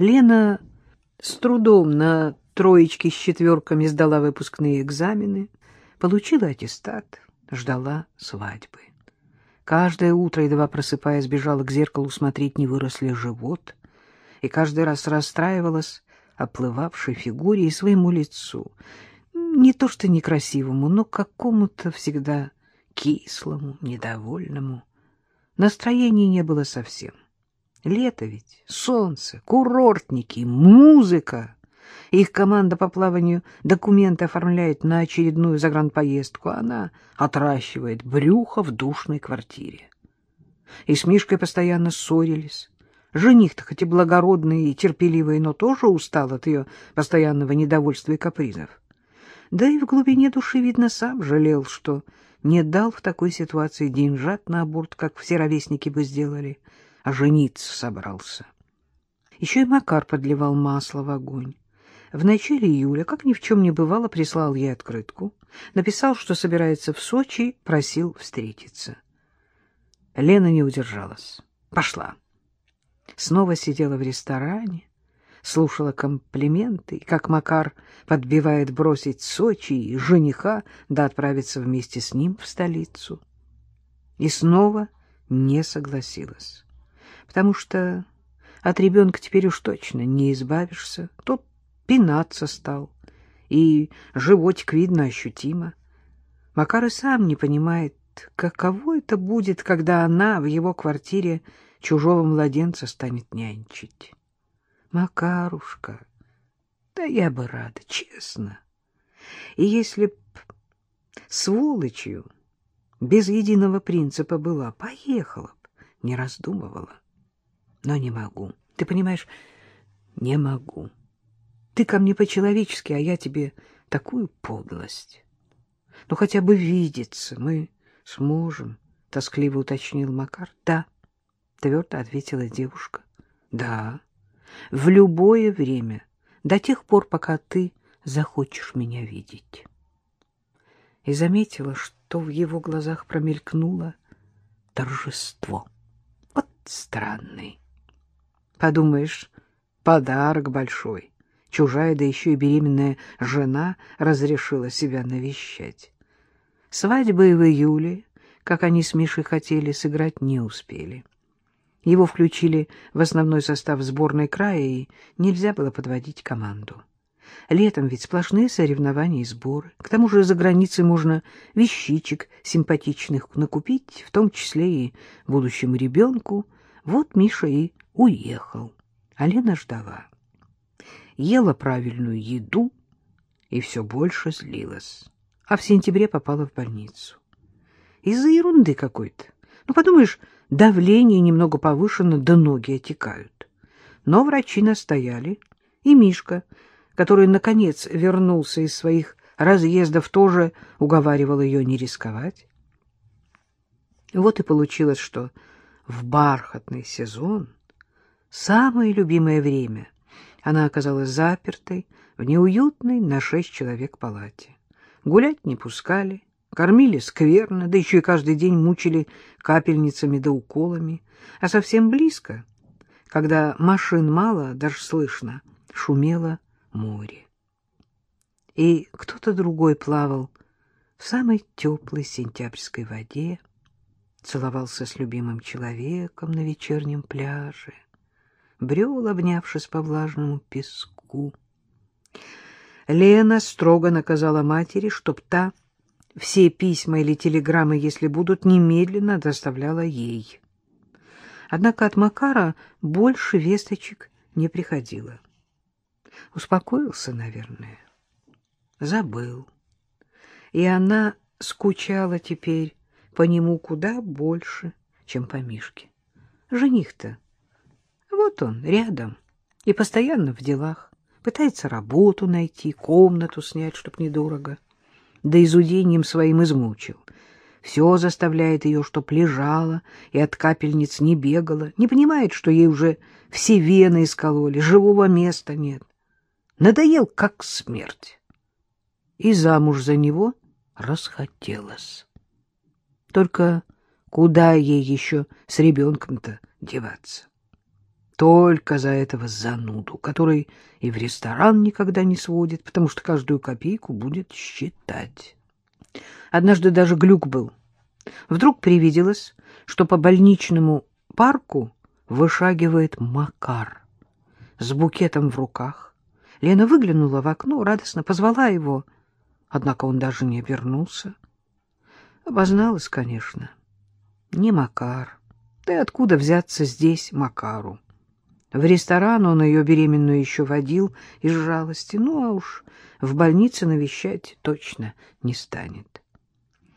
Лена с трудом на троечки с четверками сдала выпускные экзамены, получила аттестат, ждала свадьбы. Каждое утро, едва просыпаясь, бежала к зеркалу смотреть, не вырос ли живот, и каждый раз расстраивалась оплывавшей фигуре и своему лицу. Не то что некрасивому, но какому-то всегда кислому, недовольному. Настроения не было совсем. Лето ведь, солнце, курортники, музыка. Их команда по плаванию документы оформляет на очередную загранпоездку, она отращивает брюхо в душной квартире. И с Мишкой постоянно ссорились. Жених-то хоть и благородный и терпеливый, но тоже устал от ее постоянного недовольства и капризов. Да и в глубине души, видно, сам жалел, что не дал в такой ситуации деньжат на аборт, как все ровесники бы сделали, а жениться собрался. Еще и Макар подливал масло в огонь. В начале июля, как ни в чем не бывало, прислал ей открытку, написал, что собирается в Сочи, просил встретиться. Лена не удержалась. Пошла. Снова сидела в ресторане, слушала комплименты, как Макар подбивает бросить Сочи и жениха, да отправиться вместе с ним в столицу. И снова не согласилась, потому что от ребенка теперь уж точно не избавишься. Тот пинаться стал, и животик видно ощутимо. Макар и сам не понимает, каково это будет, когда она в его квартире чужого младенца станет нянчить. Макарушка, да я бы рада, честно. И если б сволочью без единого принципа была, поехала б, не раздумывала. Но не могу. Ты понимаешь, не могу. Ты ко мне по-человечески, а я тебе такую подлость. Ну, хотя бы видеться мы сможем, — тоскливо уточнил Макар. — Да, — твердо ответила девушка. — Да в любое время, до тех пор, пока ты захочешь меня видеть. И заметила, что в его глазах промелькнуло торжество. Вот странный. Подумаешь, подарок большой. Чужая, да еще и беременная жена разрешила себя навещать. Свадьбы в июле, как они с Мишей хотели, сыграть не успели. Его включили в основной состав сборной края, и нельзя было подводить команду. Летом ведь сплошные соревнования и сборы. К тому же за границей можно вещичек симпатичных накупить, в том числе и будущему ребенку. Вот Миша и уехал, а Лена ждала. Ела правильную еду и все больше злилась. А в сентябре попала в больницу. Из-за ерунды какой-то. Ну, подумаешь, давление немного повышено, да ноги отекают. Но врачи настояли, и Мишка, который, наконец, вернулся из своих разъездов, тоже уговаривал ее не рисковать. Вот и получилось, что в бархатный сезон, самое любимое время, она оказалась запертой в неуютной на шесть человек палате. Гулять не пускали, Кормили скверно, да еще и каждый день мучили капельницами да уколами. А совсем близко, когда машин мало, даже слышно, шумело море. И кто-то другой плавал в самой теплой сентябрьской воде, целовался с любимым человеком на вечернем пляже, брел, обнявшись по влажному песку. Лена строго наказала матери, чтоб та все письма или телеграммы, если будут, немедленно доставляла ей. Однако от Макара больше весточек не приходило. Успокоился, наверное. Забыл. И она скучала теперь по нему куда больше, чем по Мишке. Жених-то, вот он, рядом, и постоянно в делах. Пытается работу найти, комнату снять, чтоб недорого да изудением своим измучил. Все заставляет ее, чтоб лежала и от капельниц не бегала, не понимает, что ей уже все вены искололи, живого места нет. Надоел, как смерть. И замуж за него расхотелось. Только куда ей еще с ребенком-то деваться? только за этого зануду, который и в ресторан никогда не сводит, потому что каждую копейку будет считать. Однажды даже глюк был. Вдруг привиделось, что по больничному парку вышагивает Макар с букетом в руках. Лена выглянула в окно, радостно позвала его, однако он даже не обернулся. Обозналась, конечно. Не Макар. Да откуда взяться здесь Макару? В ресторан он ее беременную еще водил из жалости, ну а уж в больнице навещать точно не станет.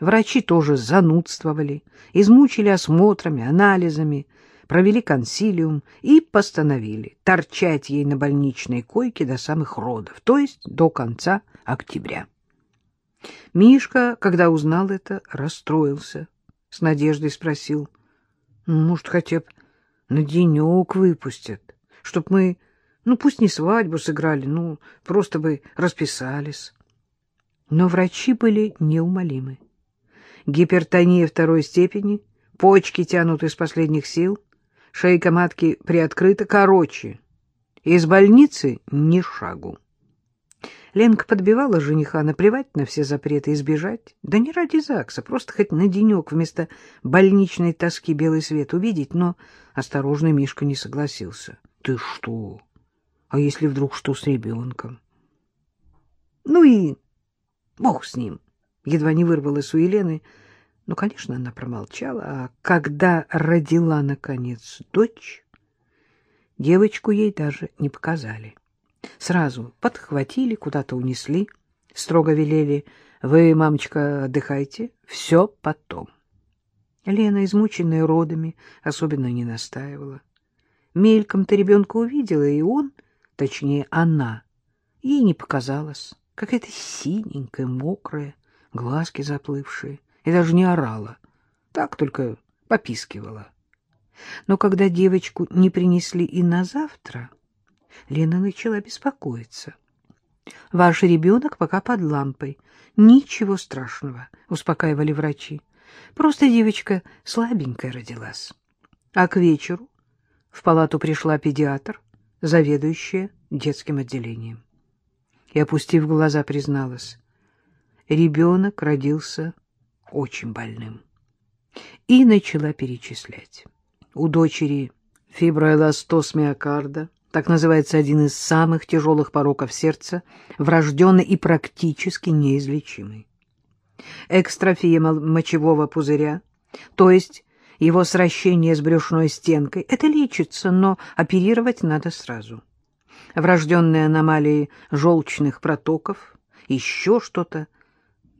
Врачи тоже занудствовали, измучили осмотрами, анализами, провели консилиум и постановили торчать ей на больничной койке до самых родов, то есть до конца октября. Мишка, когда узнал это, расстроился, с надеждой спросил, может, хотя бы на денек выпустят, чтоб мы, ну, пусть не свадьбу сыграли, ну, просто бы расписались. Но врачи были неумолимы. Гипертония второй степени, почки тянут из последних сил, шейка матки приоткрыта, короче, из больницы ни шагу. Ленка подбивала жениха наплевать на все запреты и сбежать. Да не ради ЗАГСа, просто хоть на денек вместо больничной тоски белый свет увидеть, но осторожный Мишка не согласился. — Ты что? А если вдруг что с ребенком? — Ну и бог с ним, — едва не вырвалась у Елены. Ну, конечно, она промолчала, а когда родила, наконец, дочь, девочку ей даже не показали. — Сразу подхватили, куда-то унесли, строго велели, вы, мамочка, отдыхайте, все потом. Лена, измученная родами, особенно не настаивала. Мельком-то ребенка увидела, и он, точнее, она, ей не показалось, какая-то синенькая, мокрая, глазки заплывшие, и даже не орала, так только попискивала. Но когда девочку не принесли и на завтра, Лена начала беспокоиться. — Ваш ребенок пока под лампой. Ничего страшного, — успокаивали врачи. Просто девочка слабенькая родилась. А к вечеру в палату пришла педиатр, заведующая детским отделением. И, опустив глаза, призналась, ребенок родился очень больным. И начала перечислять. У дочери фиброэластоз миокарда, так называется один из самых тяжелых пороков сердца, врожденный и практически неизлечимый. Экстрофия мочевого пузыря, то есть его сращение с брюшной стенкой, это лечится, но оперировать надо сразу. Врожденные аномалии желчных протоков, еще что-то.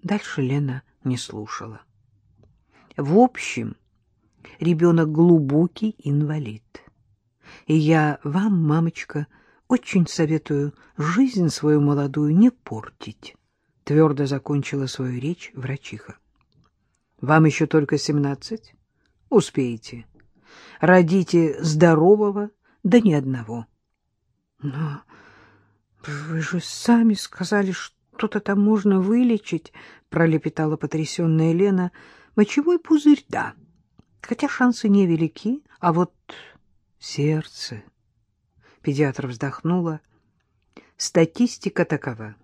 Дальше Лена не слушала. В общем, ребенок глубокий инвалид. И я вам, мамочка, очень советую жизнь свою молодую не портить, — твердо закончила свою речь врачиха. — Вам еще только семнадцать? Успеете. Родите здорового, да ни одного. — Но вы же сами сказали, что-то там можно вылечить, — пролепетала потрясенная Лена. — Мочевой пузырь — да, хотя шансы невелики, а вот сердце. Педиатр вздохнула. Статистика такова.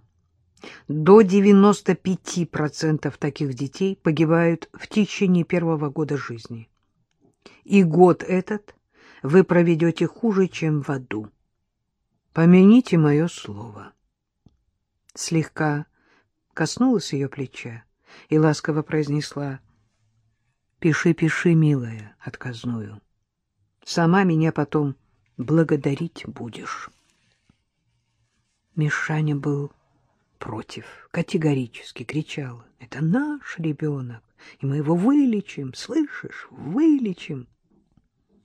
До 95% таких детей погибают в течение первого года жизни. И год этот вы проведете хуже, чем в аду. Помяните мое слово. Слегка коснулась ее плеча и ласково произнесла «Пиши, пиши, милая, отказную». Сама меня потом благодарить будешь. Мишаня был против, категорически кричал. Это наш ребенок, и мы его вылечим, слышишь, вылечим.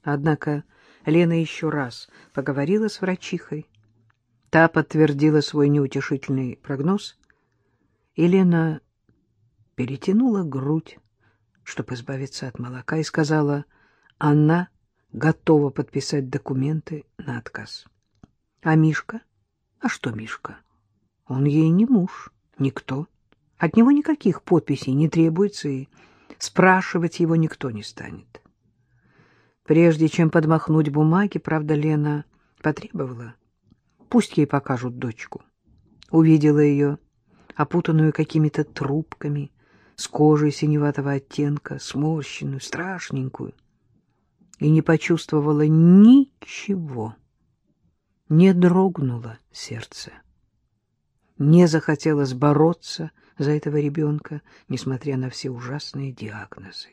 Однако Лена еще раз поговорила с врачихой. Та подтвердила свой неутешительный прогноз, и Лена перетянула грудь, чтобы избавиться от молока, и сказала, она готова подписать документы на отказ. А Мишка? А что Мишка? Он ей не муж, никто. От него никаких подписей не требуется, и спрашивать его никто не станет. Прежде чем подмахнуть бумаги, правда, Лена потребовала. Пусть ей покажут дочку. Увидела ее, опутанную какими-то трубками, с кожей синеватого оттенка, сморщенную, страшненькую, и не почувствовала ничего. Не дрогнуло сердце. Не захотелось бороться за этого ребенка, несмотря на все ужасные диагнозы.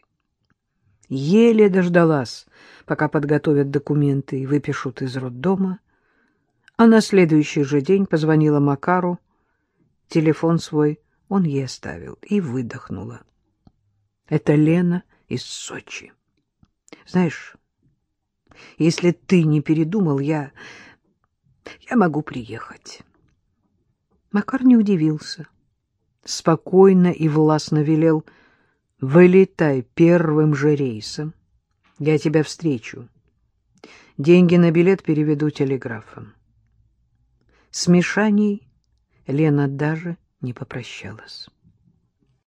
Еле дождалась, пока подготовят документы и выпишут из роддома, а на следующий же день позвонила Макару, телефон свой он ей оставил, и выдохнула. Это Лена из Сочи. Знаешь, если ты не передумал, я... я могу приехать. Макар не удивился. Спокойно и властно велел — Вылетай первым же рейсом. Я тебя встречу. Деньги на билет переведу телеграфом. С Мишаней Лена даже не попрощалась.